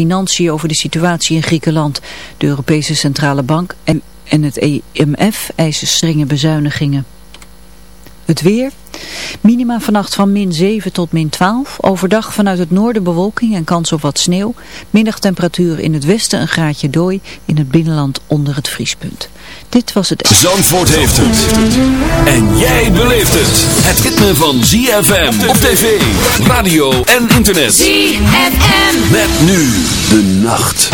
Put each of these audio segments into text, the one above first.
Financiën over de situatie in Griekenland. De Europese Centrale Bank en, het EMF eisen strenge bezuinigingen. Het weer. Minima vannacht van min 7 tot min 12. Overdag vanuit het noorden bewolking en kans op wat sneeuw. Middagtemperatuur in het westen een graadje dooi. In het binnenland onder het vriespunt. Dit was het... Zandvoort heeft het. En jij beleeft het. Het ritme van ZFM op tv, radio en internet. ZFM. Met nu de nacht.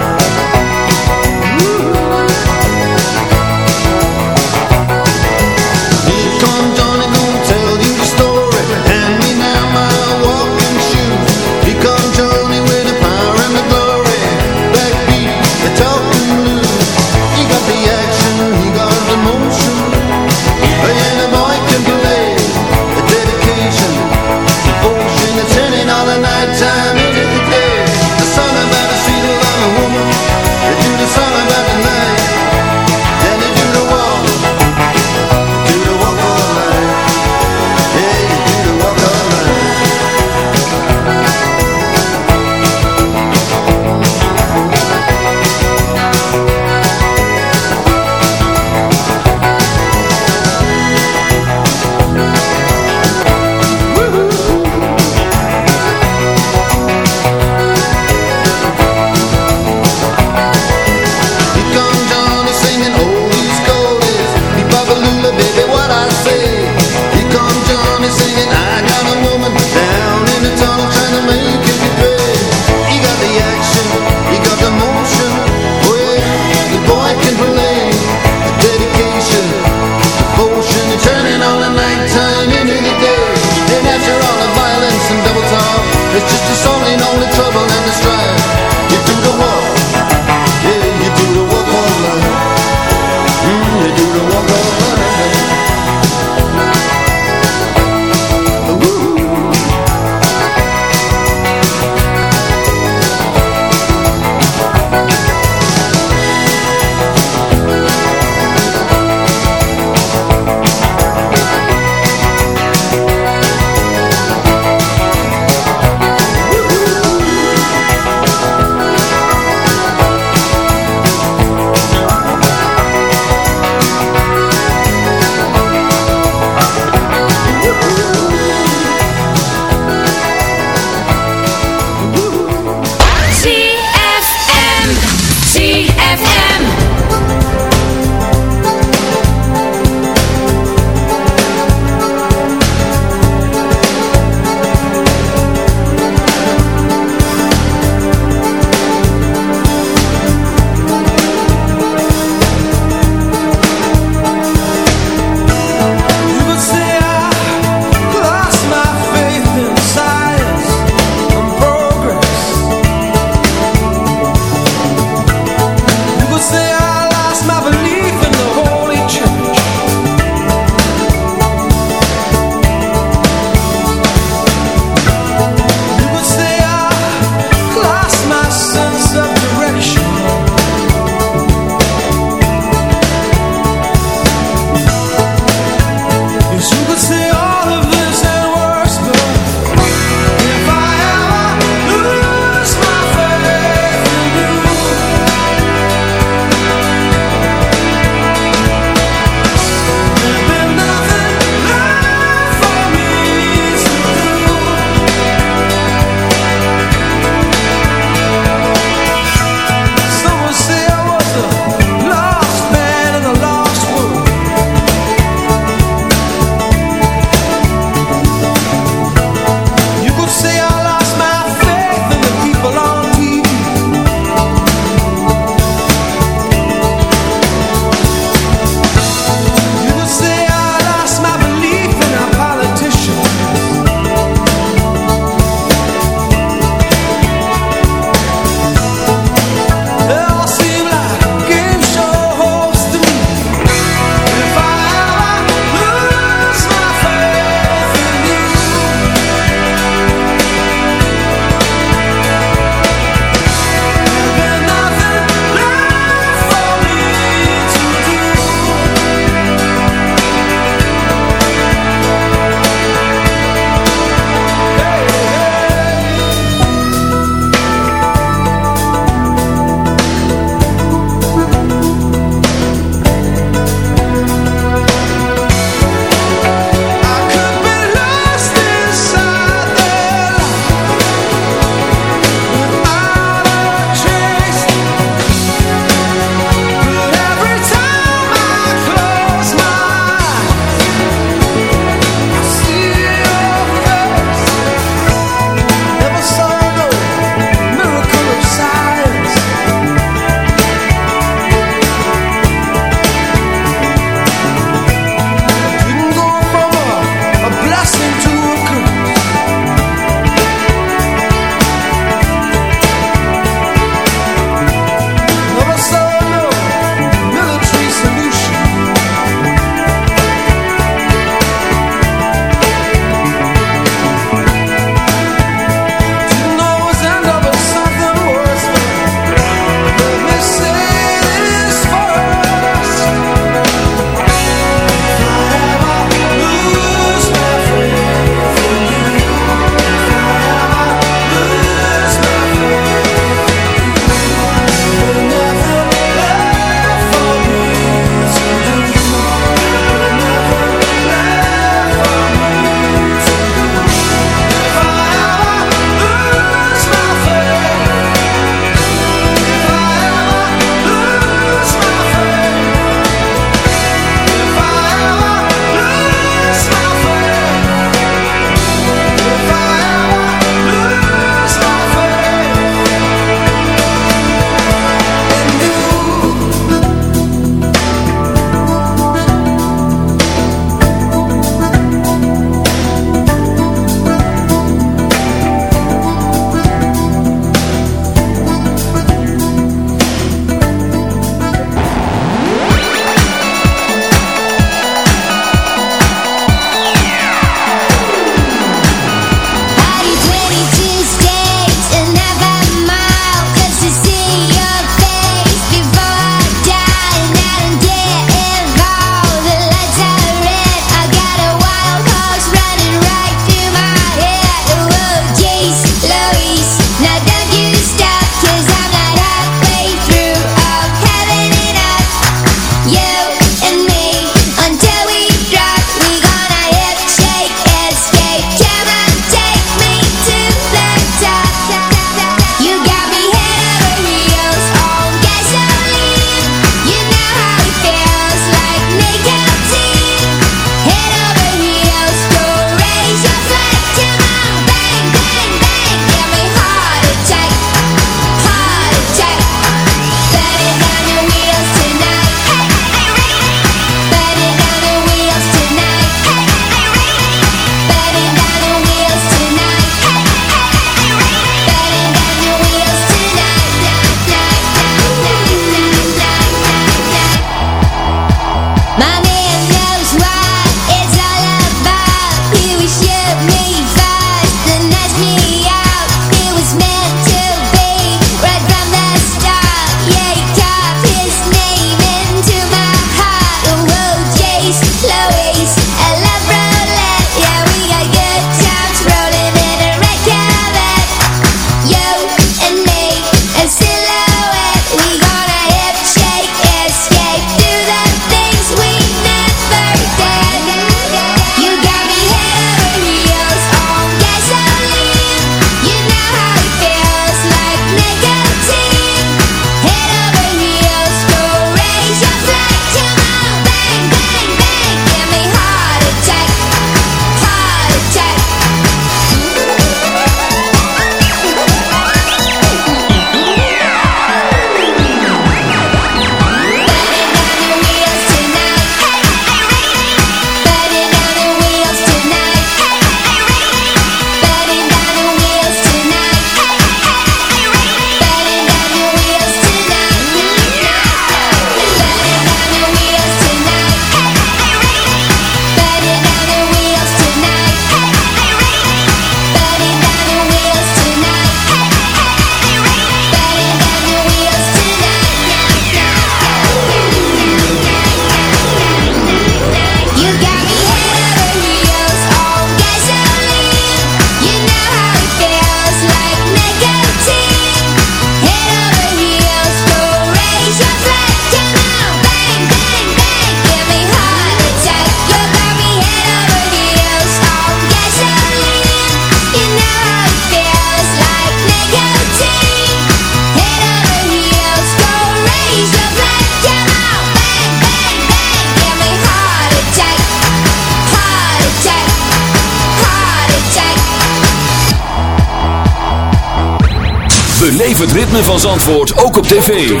Zandvoort ook op tv.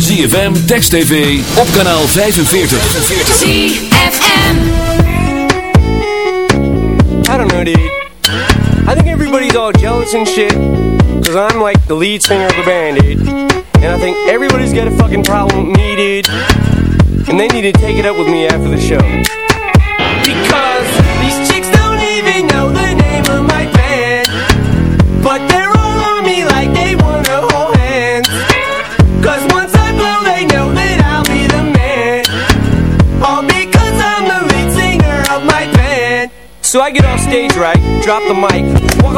ZFM, Text TV, op kanaal 45. ZFM. I don't know, dude. I think everybody's all jealous and shit. Cause I'm like the lead singer of the band, dude. And I think everybody's got a fucking problem with me, dude. And they need to take it up with me after the show. So I get off stage right, drop the mic, walk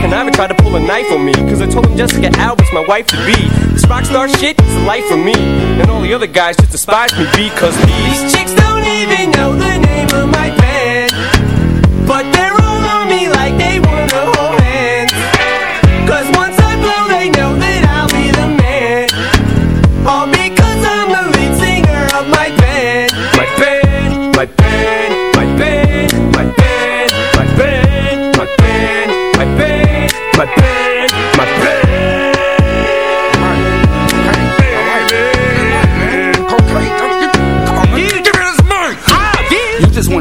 Kuniva tried to pull a knife on me. Cause I told him Jessica Alba's my wife to be. This rock star shit is a life for me. And all the other guys just despise me because these chicks don't even know the name of my band. But they're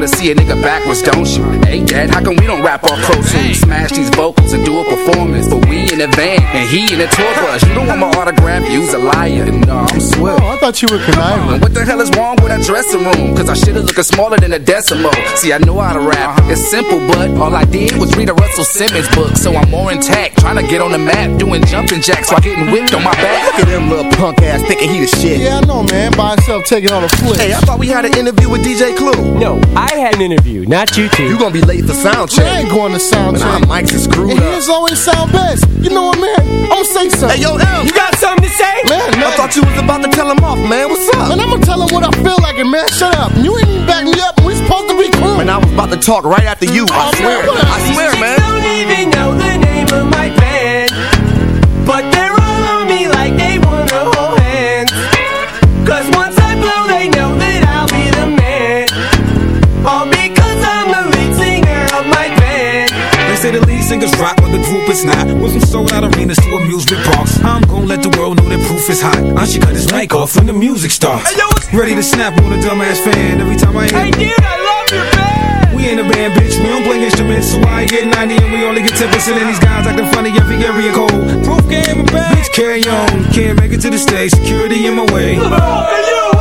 wanna see a nigga backwards, don't you? Hey, Dad, how come we don't rap our pro tunes? Smash these vocals and do a performance. But we in the van and he in the tour bus. You don't want my autograph, you's a liar. No, uh, I'm swill. Oh, I thought you were conniving. What the hell is wrong with that dressing room? Cause I should've looking smaller than a decimal. See, I know how to rap. Uh-huh. It's simple, but all I did was read a Russell Simmons book. So I'm more intact, trying to get on the map, doing jumping jacks while getting whipped on my back. Look at them little punk ass thinking he the shit. Yeah, I know, man. By himself taking on a flip. Hey, I thought we had an interview with DJ Clue. No, I had an interview, not you two. You gonna be late for sound check. I ain't going to sound Man, our mics is screwed And up. his always sound best. You know what, man? I'm gonna say something. Hey, yo, L. You got something to say? man, man. I thought you was about to tell him off, man. What's up? Man, I'm gonna tell him what I feel like, and man, shut up. You ain't even back me up. We supposed to be cool. Man, I was about to talk right after you. I Oh, swear. man. I swear, man. chicks don't even know the name of my say the lead singers rock, but the group is not. Went from sold out arenas to amusement parks. I'm gonna let the world know that proof is hot. I should cut his mic off when the music starts. Hey, yo, Ready to snap on a dumbass fan every time I hear Hey, dude, I love your band. We ain't a band, bitch. We don't play instruments, so I get 90 and we only get 10%. And these guys acting funny every area code. Proof game, back. Bitch, carry on. Can't make it to the stage. Security in my way. Oh, and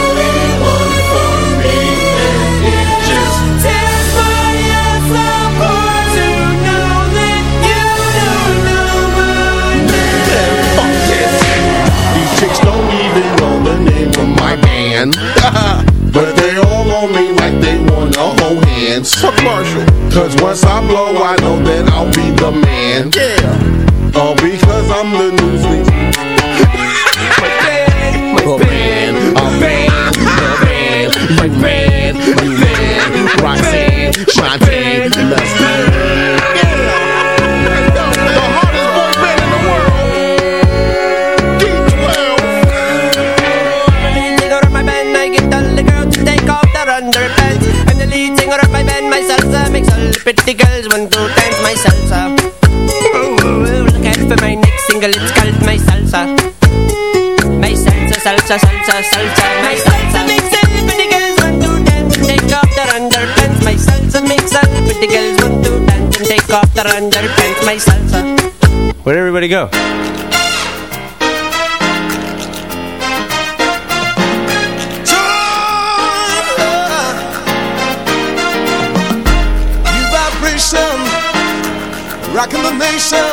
My band. but they all on me like they wanna hold hands. Fuck Marshall. Cause once I blow, I know that I'll be the man. Yeah. All because I'm the newsweek. salsa, salsa, my salsa makes all the pretty girls want to dance and take off their underpants. My salsa makes all the pretty girls want to dance and take off their underpants. My salsa. Where'd everybody go? Rockin' the nation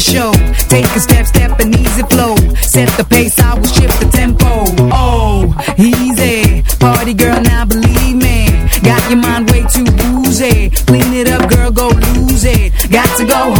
show. Take a step, step and easy flow. Set the pace, I will shift the tempo. Oh, easy. Party girl, now believe me. Got your mind way too boozy. Clean it up, girl, go lose it. Got to go home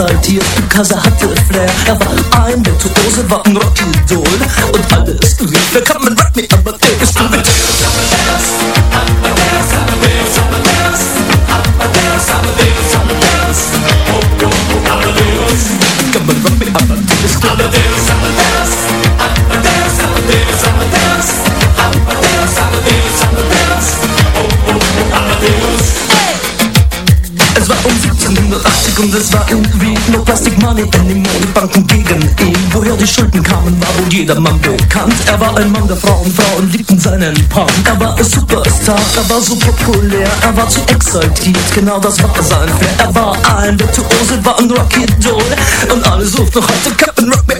exaltiert, because er hatte Flair. Er war ein Virtuose, war ein Rockidol. Und alles lief, wer kann man Rock mit die Schulden kamen, war wohl jedermann bekannt. Er war ein Mann der Frauen, Frauen liebten seinen Punk. Er war ein Superstar, er war so populär, er war zu exaltiert, genau das war sein Flair. Er war ein Virtuose, war ein Rocky Doll und alle suchten heute Captain Rock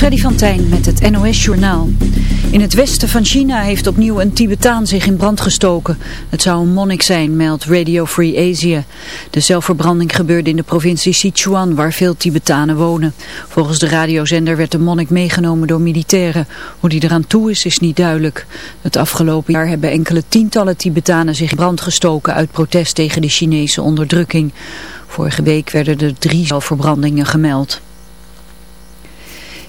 Freddy van Tijn met het NOS-journaal. In het westen van China heeft opnieuw een Tibetaan zich in brand gestoken. Het zou een monnik zijn, meldt Radio Free Asia. De zelfverbranding gebeurde in de provincie Sichuan, waar veel Tibetanen wonen. Volgens de radiozender werd de monnik meegenomen door militairen. Hoe die eraan toe is, is niet duidelijk. Het afgelopen jaar hebben enkele tientallen Tibetanen zich in brand gestoken uit protest tegen de Chinese onderdrukking. Vorige week werden er drie zelfverbrandingen gemeld.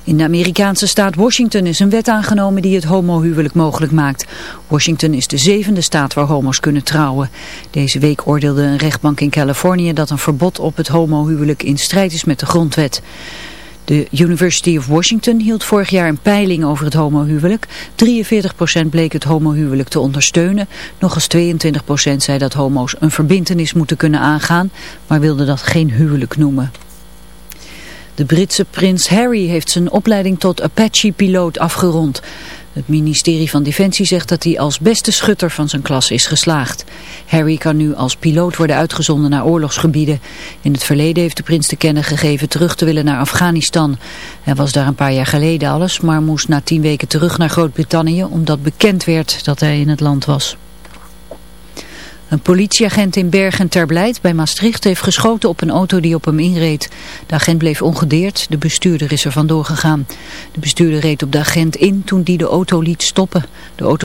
In de Amerikaanse staat Washington is een wet aangenomen die het homohuwelijk mogelijk maakt. Washington is de zevende staat waar homo's kunnen trouwen. Deze week oordeelde een rechtbank in Californië dat een verbod op het homohuwelijk in strijd is met de grondwet. De University of Washington hield vorig jaar een peiling over het homohuwelijk. 43% bleek het homohuwelijk te ondersteunen. Nog eens 22% zei dat homo's een verbintenis moeten kunnen aangaan, maar wilde dat geen huwelijk noemen. De Britse prins Harry heeft zijn opleiding tot Apache-piloot afgerond. Het ministerie van Defensie zegt dat hij als beste schutter van zijn klas is geslaagd. Harry kan nu als piloot worden uitgezonden naar oorlogsgebieden. In het verleden heeft de prins te kennen gegeven terug te willen naar Afghanistan. Hij was daar een paar jaar geleden alles, maar moest na tien weken terug naar Groot-Brittannië... omdat bekend werd dat hij in het land was. Een politieagent in Bergen ter Blijt bij Maastricht heeft geschoten op een auto die op hem inreed. De agent bleef ongedeerd, de bestuurder is er vandoor gegaan. De bestuurder reed op de agent in toen die de auto liet stoppen. De auto